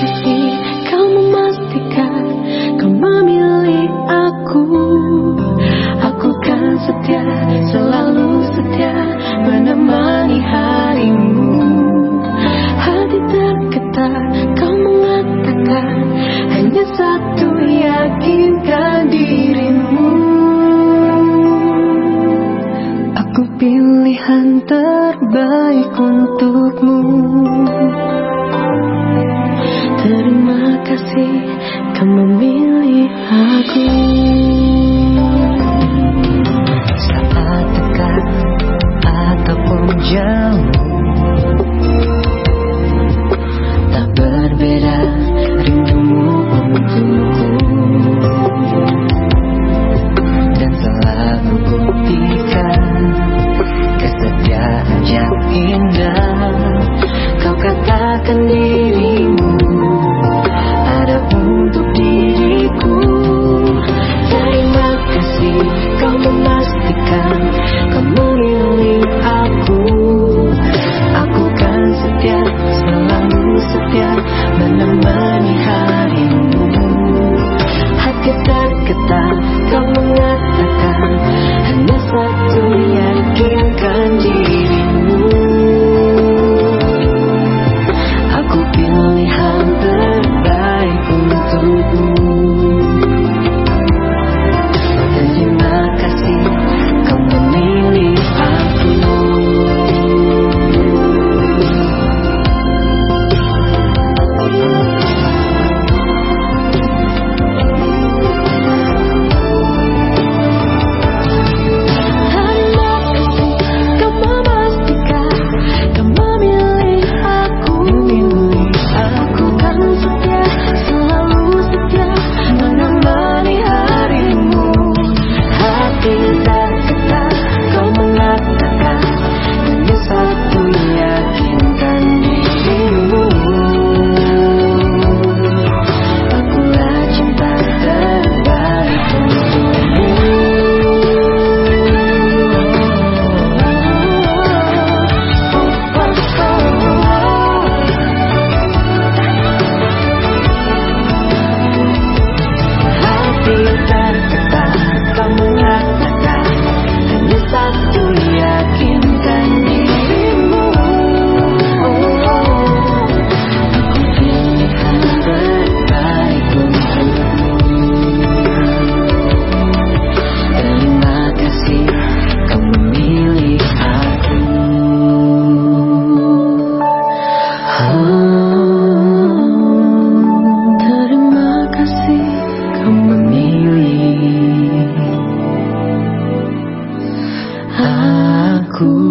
sisi Kau memastikan kau memilih aku. Aku kan setia, selalu setia Menemani harimu. Hati tergetar, kau mengatakan Hanya satu yakinkan dirimu. Aku pilihan terbaik untukmu. Terima kasih kau memilih aku money, how 哭。